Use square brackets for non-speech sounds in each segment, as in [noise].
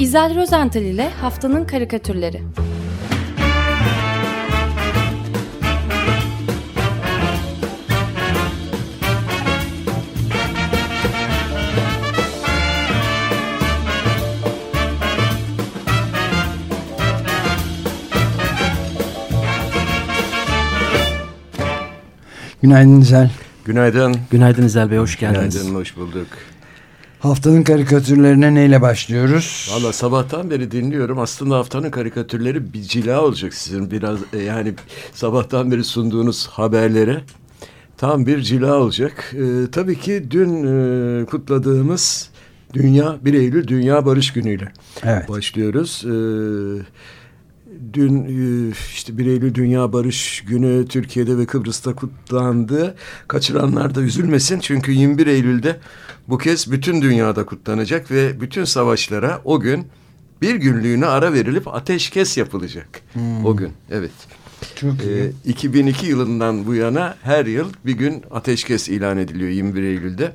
İzel Rozental ile Haftanın Karikatürleri Günaydın İzel. Günaydın. Günaydın İzel Bey, hoş geldiniz. Günaydın, hoş bulduk. Haftanın karikatürlerine neyle başlıyoruz? Valla sabahtan beri dinliyorum. Aslında haftanın karikatürleri bir cila olacak sizin. Biraz e, yani sabahtan beri sunduğunuz haberlere tam bir cila olacak. Ee, tabii ki dün e, kutladığımız Dünya 1 Eylül Dünya Barış Günü ile evet. başlıyoruz. Ee, dün e, işte 1 Eylül Dünya Barış Günü Türkiye'de ve Kıbrıs'ta kutlandı. Kaçıranlar da üzülmesin çünkü 21 Eylül'de bu kez bütün dünyada kutlanacak ve bütün savaşlara o gün bir günlüğüne ara verilip ateşkes yapılacak. Hmm. O gün evet. Çok iyi. Ee, 2002 yılından bu yana her yıl bir gün ateşkes ilan ediliyor 21 Eylül'de.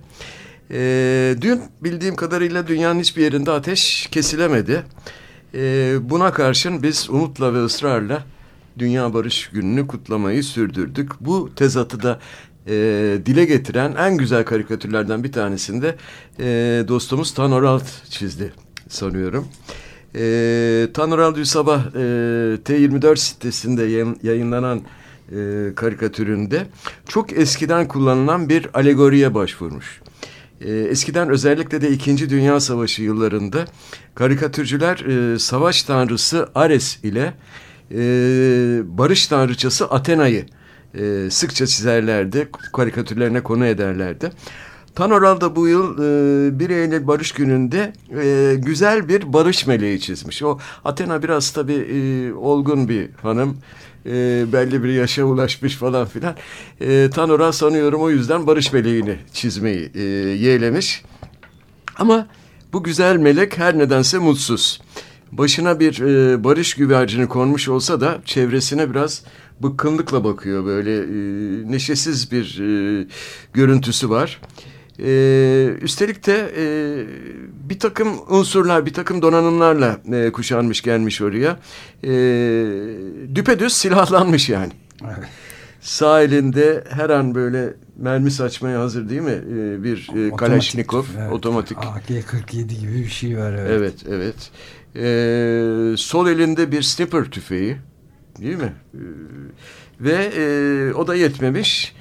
Ee, dün bildiğim kadarıyla dünyanın hiçbir yerinde ateş kesilemedi. Ee, buna karşın biz umutla ve ısrarla Dünya Barış Günü'nü kutlamayı sürdürdük. Bu tezatı da e, dile getiren en güzel karikatürlerden bir tanesinde e, dostumuz Tan Oralt çizdi sanıyorum. E, Tan Oral dün sabah e, T24 sitesinde yayınlanan e, karikatüründe çok eskiden kullanılan bir alegoriye başvurmuş. E, eskiden özellikle de İkinci Dünya Savaşı yıllarında karikatürcüler e, savaş tanrısı Ares ile e, barış tanrıçası Athena'yı e, sıkça çizerlerdi, karikatürlerine konu ederlerdi. Panoral da bu yıl e, 1 Eylül Barış Günü'nde e, güzel bir barış meleği çizmiş. O Athena biraz tabii e, olgun bir hanım. E, belli bir yaşa ulaşmış falan filan. E, Tanora sanıyorum o yüzden barış meleğini çizmeyi e, yeğlemiş. Ama bu güzel melek her nedense mutsuz. Başına bir e, barış güvercini konmuş olsa da çevresine biraz bıkkınlıkla bakıyor. Böyle e, neşesiz bir e, görüntüsü var. Ee, üstelik de e, bir takım unsurlar, bir takım donanımlarla e, kuşanmış gelmiş oraya. E, düpedüz silahlanmış yani. Evet. Sağ elinde her an böyle mermi saçmaya hazır değil mi? E, bir e, Kalashnikov, evet. otomatik. AK-47 gibi bir şey var. Evet, evet. evet. E, sol elinde bir sniper tüfeği değil mi? E, ve e, o da yetmemiş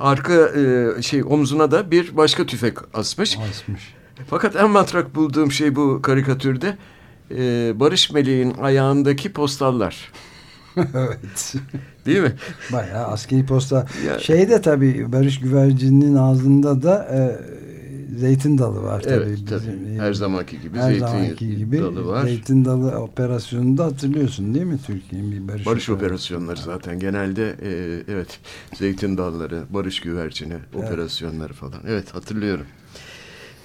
arka e, şey omzuna da bir başka tüfek asmış. Asmış. Fakat en matrak bulduğum şey bu karikatürde e, Barış Meleğin ayağındaki postallar. [laughs] evet. Değil mi? Bayağı askeri posta. Ya. Şey de tabii Barış Güvercin'in ağzında da e, zeytin dalı var tabii. Evet tabii. Her zamanki gibi her zeytin zamanki gibi dalı var. Zeytin dalı operasyonunu da hatırlıyorsun değil mi Türkiye'nin bir barış, barış operasyonları zaten genelde e, evet zeytin dalları, barış güvercini evet. operasyonları falan. Evet hatırlıyorum.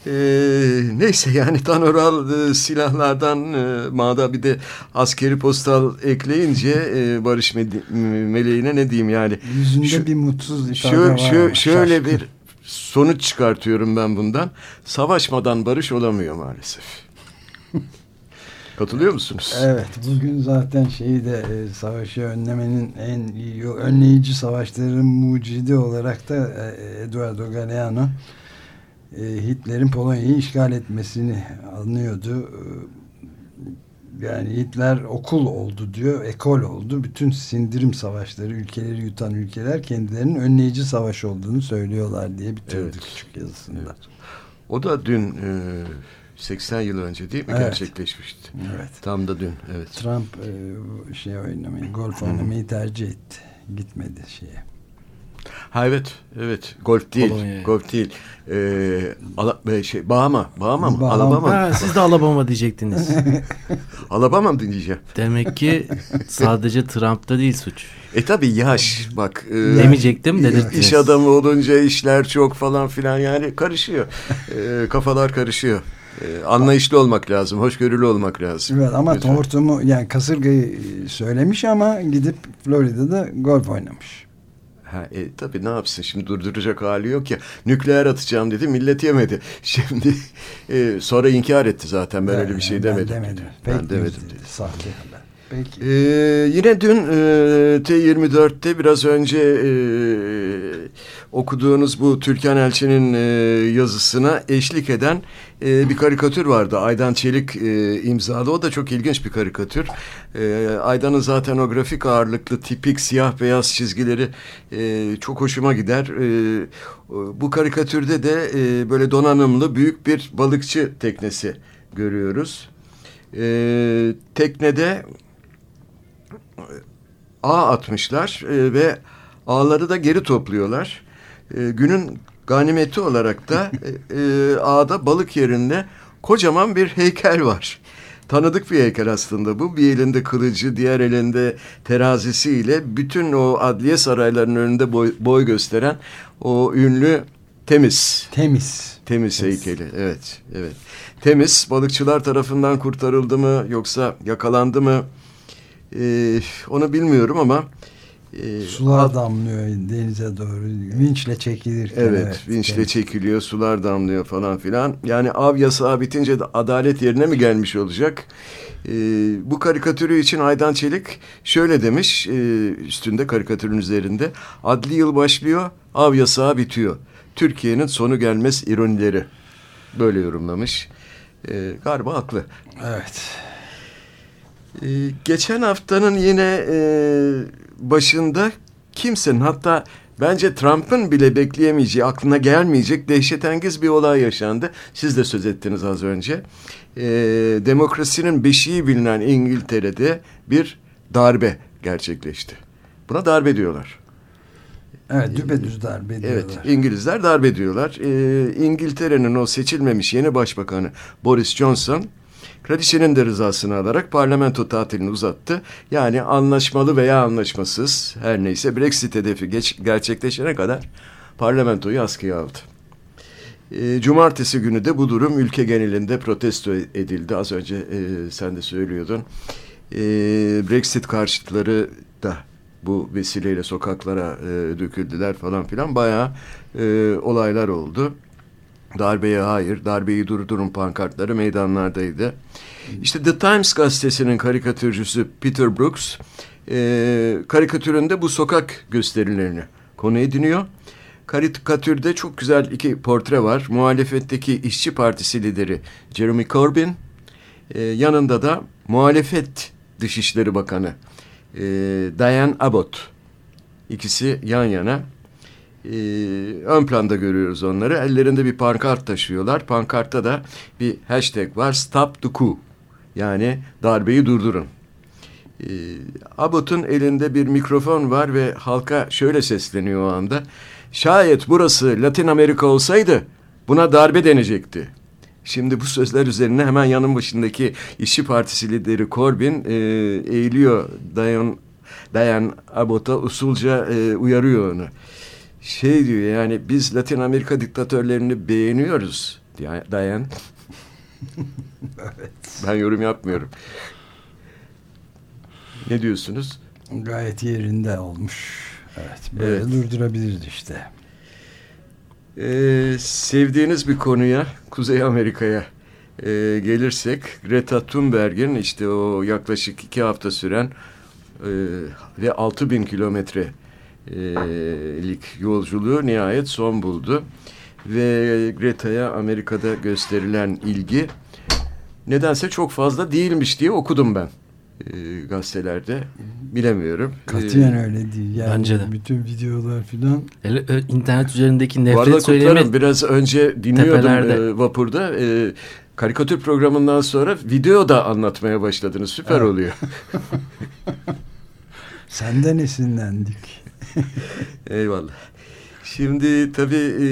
Ee, neyse yani Tanoral e, silahlardan e, mağda bir de askeri postal ekleyince e, Barış me Meleğine ne diyeyim yani. Yüzünde şu, bir mutsuz ifade şu, var. Şu, şöyle şaşkın. bir sonuç çıkartıyorum ben bundan. Savaşmadan barış olamıyor maalesef. [laughs] Katılıyor musunuz? Evet. Bugün zaten şeyi de e, savaşı önlemenin en iyi, önleyici savaşların mucidi olarak da e, Eduardo Galeano e, Hitler'in Polonya'yı işgal etmesini anlıyordu. E, yani Hitler okul oldu diyor, ekol oldu. Bütün sindirim savaşları, ülkeleri yutan ülkeler kendilerinin önleyici savaş olduğunu söylüyorlar diye bitirdi evet. küçük yazısında. Evet. O da dün e, 80 yıl önce değil mi evet. gerçekleşmişti? Evet. Tam da dün. Evet. Trump e, şey oynamayı, golf oynamayı tercih etti. Gitmedi şeye. Ha evet, evet. Golf değil, Polonya. golf değil. Ee, ala, e, şey, Bahama, Bahama mı? Bahama. Alabama ha, Siz de Alabama diyecektiniz. [laughs] Alabama mı diyeceğim? Demek ki sadece Trump'ta değil suç. E tabi yaş bak. E, Demeyecektim dedirttiniz. İş adamı olunca işler çok falan filan yani karışıyor. e, kafalar karışıyor. Ee, anlayışlı olmak lazım, hoşgörülü olmak lazım. Evet ama Lütfen. hortumu yani kasırgayı söylemiş ama gidip Florida'da golf oynamış. Ha, e, tabii ne yapsın şimdi durduracak hali yok ya. Nükleer atacağım dedi millet yemedi. [laughs] Şimdi e, sonra inkar etti zaten ben Ben- öyle bir şey ben demedim. demedim. Ben Fake demedim dedi. Sahte haber. Peki. Ee, yine dün e, T24'te biraz önce e, okuduğunuz bu Türkan Elçi'nin e, yazısına eşlik eden e, bir karikatür vardı. Aydan Çelik e, imzalı. O da çok ilginç bir karikatür. E, Aydan'ın zaten o grafik ağırlıklı tipik siyah beyaz çizgileri e, çok hoşuma gider. E, bu karikatürde de e, böyle donanımlı büyük bir balıkçı teknesi görüyoruz. E, teknede ağ atmışlar e, ve ağları da geri topluyorlar. E, günün ganimeti olarak da e, e, ağda balık yerinde kocaman bir heykel var. Tanıdık bir heykel aslında bu. Bir elinde kılıcı, diğer elinde terazisiyle bütün o adliye saraylarının önünde boy, boy gösteren o ünlü temiz Temiz. Temiz heykeli. Evet, evet. Temiz balıkçılar tarafından kurtarıldı mı yoksa yakalandı mı? Ee, onu bilmiyorum ama e, Sular damlıyor denize doğru. Vinçle çekilirken. Evet, vinçle temiz. çekiliyor, sular damlıyor falan filan. Yani av yasağı bitince de adalet yerine mi gelmiş olacak? Ee, bu karikatürü için Aydan Çelik şöyle demiş, e, üstünde karikatürün üzerinde. Adli yıl başlıyor, av yasağı bitiyor. Türkiye'nin sonu gelmez ironileri. Böyle yorumlamış. Ee, galiba haklı. Evet. Ee, geçen haftanın yine e, başında kimsenin hatta bence Trump'ın bile bekleyemeyeceği, aklına gelmeyecek dehşetengiz bir olay yaşandı. Siz de söz ettiniz az önce. Ee, demokrasinin beşiği bilinen İngiltere'de bir darbe gerçekleşti. Buna darbe diyorlar. Evet düpedüz darbe Evet, ediyorlar. İngilizler darbe diyorlar. Ee, İngiltere'nin o seçilmemiş yeni başbakanı Boris Johnson, kraliçenin de rızasını alarak parlamento tatilini uzattı. Yani anlaşmalı veya anlaşmasız her neyse Brexit hedefi geç, gerçekleşene kadar parlamentoyu askıya aldı. Ee, cumartesi günü de bu durum ülke genelinde protesto edildi. Az önce e, sen de söylüyordun. Ee, Brexit karşıtları da bu vesileyle sokaklara e, döküldüler falan filan. Bayağı e, olaylar oldu. Darbeye hayır, darbeyi durdurun pankartları meydanlardaydı. İşte The Times gazetesinin karikatürcüsü Peter Brooks e, karikatüründe bu sokak gösterilerini konu ediniyor. Karikatürde çok güzel iki portre var. Muhalefetteki İşçi Partisi lideri Jeremy Corbyn, e, yanında da muhalefet Dışişleri Bakanı e, Diane Abbott. İkisi yan yana. E, ön planda görüyoruz onları. Ellerinde bir pankart taşıyorlar. Pankartta da bir hashtag var. Stop the coup. Yani darbeyi durdurun. E, Abbott'un elinde bir mikrofon var ve halka şöyle sesleniyor o anda. Şayet burası Latin Amerika olsaydı buna darbe denecekti. Şimdi bu sözler üzerine hemen yanın başındaki İşçi Partisi lideri Corbyn e, eğiliyor Dayan, Dayan Abbott'a usulca e, uyarıyor onu. Şey diyor yani biz Latin Amerika diktatörlerini beğeniyoruz diye Dayan. Evet. Ben yorum yapmıyorum. Ne diyorsunuz? Gayet yerinde olmuş. Evet. Böyle Evet. durdurabiliriz işte. Ee, sevdiğiniz bir konuya Kuzey Amerika'ya e, gelirsek Greta Thunberg'in işte o yaklaşık iki hafta süren e, ve 6000 kilometrelik yolculuğu nihayet son buldu. Ve Greta'ya Amerika'da gösterilen ilgi nedense çok fazla değilmiş diye okudum ben e, gazetelerde. Bilemiyorum. Katiyen Ee, öyle değil. Yani Bence de. Bütün videolar filan. E, internet üzerindeki nefret söylemi kutlarım. Biraz önce dinliyordum tepelerde. e, vapurda. E, karikatür programından sonra video da anlatmaya başladınız. Süper Evet. oluyor. [laughs] Senden esinlendik. [laughs] Eyvallah. Şimdi tabii e,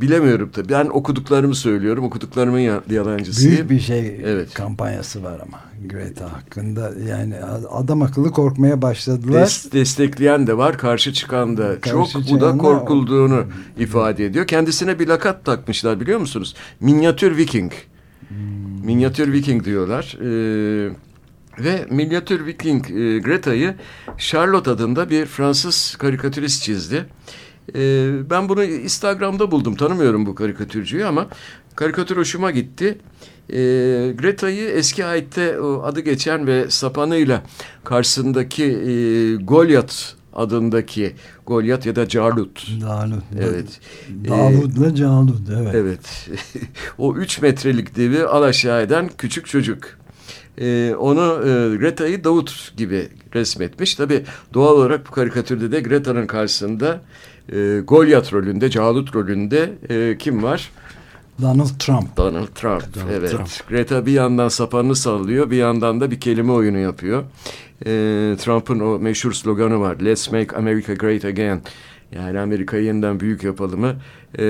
bilemiyorum tabii. Ben okuduklarımı söylüyorum. Okuduklarımın ya- yalancısıyım. Büyük bir şey Evet. kampanyası var ama Greta hakkında. Yani adam akıllı korkmaya başladılar. Des- destekleyen de var, karşı çıkan da Karşı çok. Bu da korkulduğunu ifade ediyor. Kendisine bir lakap takmışlar biliyor musunuz? Minyatür Viking. Hmm. Minyatür Viking diyorlar. Ee, Ve minyatür Viking e, Greta'yı Charlotte adında bir Fransız karikatürist çizdi. E, ben bunu Instagram'da buldum. Tanımıyorum bu karikatürcüyü ama karikatür hoşuma gitti. E, Greta'yı eski ayette adı geçen ve sapanıyla karşısındaki e, Goliath adındaki Goliath ya da Calut. Calut. Evet. Davud'la Calut. Evet. Evet. [laughs] o üç metrelik devi alaşağı eden küçük çocuk. Ee, onu e, Greta'yı Davut gibi resmetmiş. Tabi doğal olarak bu karikatürde de Greta'nın karşısında e, Goliath rolünde, Calut rolünde e, kim var? Donald Trump. Donald Trump. Donald evet. Trump. Greta bir yandan sapanını sallıyor, bir yandan da bir kelime oyunu yapıyor. E, Trump'ın o meşhur sloganı var. Let's make America great again. Yani Amerika'yı yeniden büyük yapalım mı? E,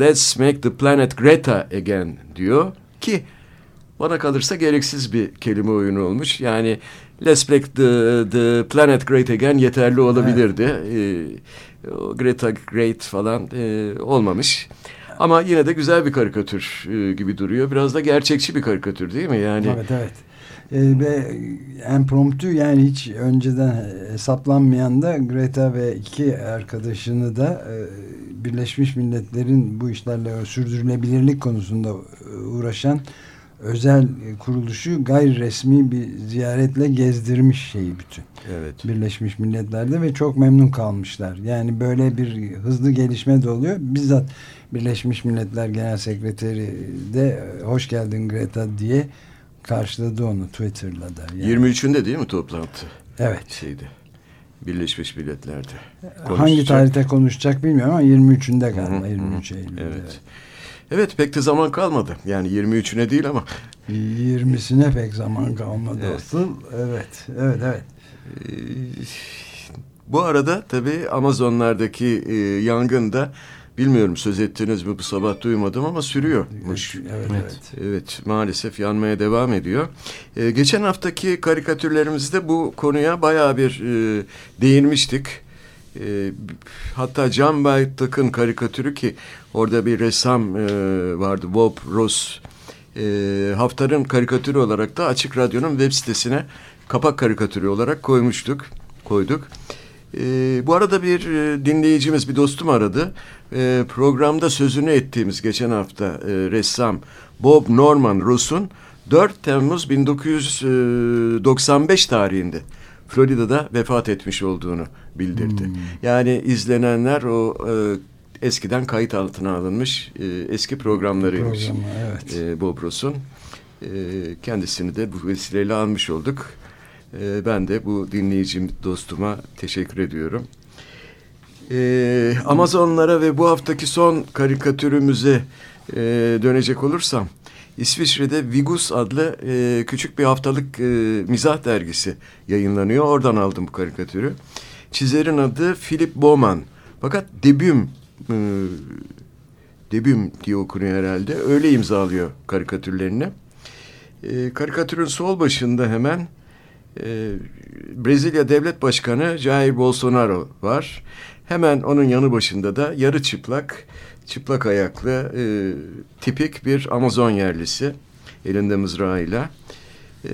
Let's make the planet Greta again diyor ki bana kalırsa gereksiz bir kelime oyunu olmuş. Yani Let's make the, the planet great again yeterli olabilirdi. Evet. E, Greta great falan e, olmamış. Ama yine de güzel bir karikatür e, gibi duruyor. Biraz da gerçekçi bir karikatür değil mi? Yani Evet evet. E, ve impromptu yani hiç önceden hesaplanmayan da Greta ve iki arkadaşını da e, Birleşmiş Milletler'in bu işlerle sürdürülebilirlik konusunda e, uğraşan özel kuruluşu gayri resmi bir ziyaretle gezdirmiş şeyi bütün. Evet. Birleşmiş Milletler'de ve çok memnun kalmışlar. Yani böyle bir hızlı gelişme de oluyor. Bizzat Birleşmiş Milletler Genel Sekreteri de hoş geldin Greta diye karşıladı onu Twitter'la da. Yani. 23'ünde değil mi toplantı? Evet. Şeydi. Birleşmiş Milletler'de. Konuşacak. Hangi tarihte konuşacak bilmiyorum ama 23'ünde galiba. 23 Eylül'de. Evet. Evet pek de zaman kalmadı. Yani 23'üne değil ama. 20'sine pek zaman kalmadı evet. asıl. Evet, evet, evet. Ee, bu arada tabii Amazonlardaki e, yangın da bilmiyorum söz ettiniz mi bu sabah duymadım ama sürüyormuş. Evet, evet. Evet, maalesef yanmaya devam ediyor. Ee, geçen haftaki karikatürlerimizde bu konuya bayağı bir e, değinmiştik. E, hatta Can Baytak'ın karikatürü ki orada bir ressam e, vardı Bob Ross e, haftanın karikatürü olarak da Açık Radyo'nun web sitesine kapak karikatürü olarak koymuştuk koyduk. E, bu arada bir e, dinleyicimiz bir dostum aradı e, programda sözünü ettiğimiz geçen hafta e, ressam Bob Norman Ross'un 4 Temmuz 1995 tarihinde Florida'da vefat etmiş olduğunu bildirdi. Hmm. Yani izlenenler o e, eskiden kayıt altına alınmış e, eski programlarıymış. Programı, evet. e, Bob Ross'un. E, kendisini de bu vesileyle almış olduk. E, ben de bu dinleyicim dostuma teşekkür ediyorum. E, Amazonlara ve bu haftaki son karikatürümüze e, dönecek olursam İsviçre'de Vigus adlı e, küçük bir haftalık e, mizah dergisi yayınlanıyor. Oradan aldım bu karikatürü. Çizerin adı Philip Bowman. Fakat debüm e, debüm diye okunuyor herhalde. Öyle imzalıyor karikatürlerini. E, karikatürün sol başında hemen e, Brezilya Devlet Başkanı Jair Bolsonaro var. Hemen onun yanı başında da yarı çıplak çıplak ayaklı e, tipik bir Amazon yerlisi elinde mızrağıyla. E,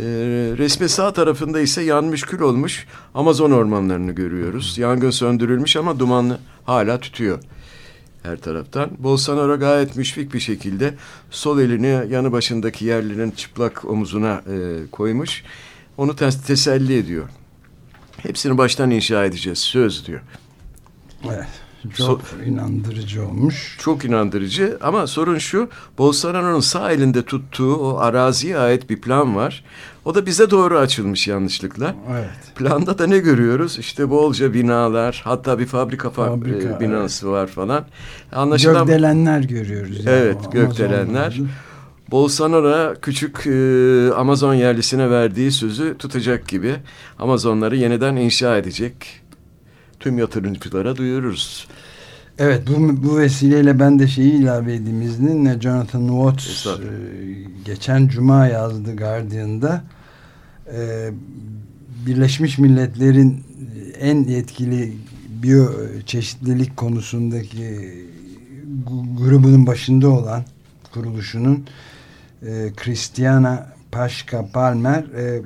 resmi sağ tarafında ise yanmış kül olmuş Amazon ormanlarını görüyoruz. Yangın söndürülmüş ama dumanlı hala tütüyor her taraftan. Bolsonaro gayet müşfik bir şekilde sol elini yanı başındaki yerlinin çıplak omuzuna e, koymuş. Onu tes teselli ediyor. Hepsini baştan inşa edeceğiz söz diyor. Evet. Çok so inandırıcı olmuş. Çok inandırıcı ama sorun şu Bolsonaro'nun sağ elinde tuttuğu o araziye ait bir plan var. O da bize doğru açılmış yanlışlıkla. Evet. Planda da ne görüyoruz? İşte bolca binalar hatta bir fabrika, fabrika e, binası evet. var falan. Anlaşılan... Gökdelenler görüyoruz. Yani evet gökdelenler. Bolsonaro küçük e, Amazon yerlisine verdiği sözü tutacak gibi Amazonları yeniden inşa edecek tüm yatırımcılara duyururuz. Evet bu, bu vesileyle ben de şeyi ilave edeyim izninle. Jonathan Watts e, geçen cuma yazdı Guardian'da. E, Birleşmiş Milletler'in en yetkili biyoçeşitlilik konusundaki grubunun başında olan kuruluşunun e, Christiana Paşka Palmer e,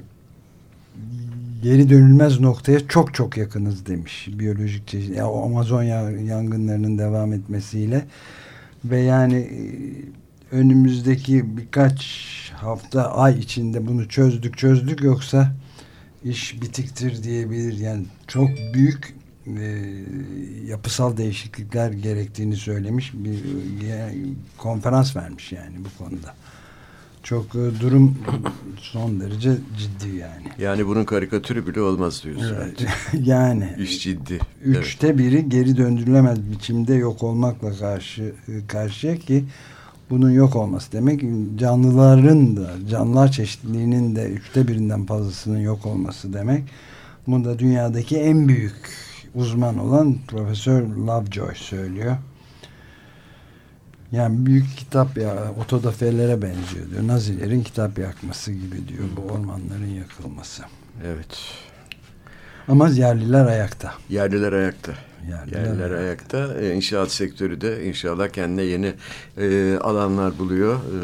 geri dönülmez noktaya çok çok yakınız demiş biyolojik çeşit ya Amazon yangınlarının devam etmesiyle ve yani e, önümüzdeki birkaç hafta ay içinde bunu çözdük çözdük yoksa iş bitiktir diyebilir yani çok büyük e, yapısal değişiklikler gerektiğini söylemiş bir e, konferans vermiş yani bu konuda. Çok e, durum son derece ciddi yani. Yani bunun karikatürü bile olmaz diyorsun. Evet. [laughs] yani. İş ciddi. Üçte evet. biri geri döndürülemez biçimde yok olmakla karşı e, karşıya ki bunun yok olması demek canlıların da canlılar çeşitliliğinin de üçte birinden fazlasının yok olması demek. Bu da dünyadaki en büyük uzman olan Profesör Lovejoy söylüyor. Yani büyük kitap ya otodafelere benziyor diyor. Nazilerin kitap yakması gibi diyor bu ormanların yakılması. Evet. Ama yerliler ayakta. Yerliler ayakta. Yerliler, yerliler ayakta. E, inşaat sektörü de inşallah kendine yeni e, alanlar buluyor. E,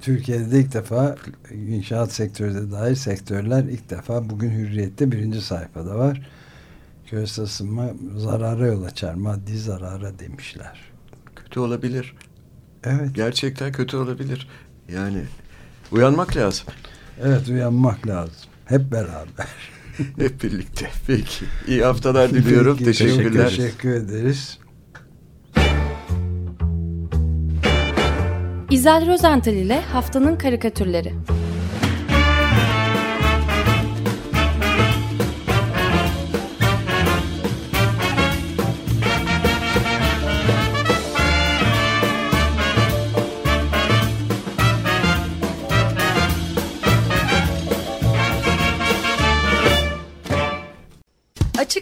Türkiye'de ilk defa inşaat sektörü de dahil sektörler ilk defa bugün Hürriyet'te birinci sayfada var. Küresel ısınma zarara yol açar, maddi zarara demişler kötü olabilir. Evet. Gerçekten kötü olabilir. Yani uyanmak lazım. Evet uyanmak lazım. Hep beraber. [laughs] Hep birlikte. Peki. İyi haftalar diliyorum. Peki, Teşekkürler. Teşekkür ederiz. İzel Rozental ile Haftanın Karikatürleri